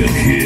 Yeah.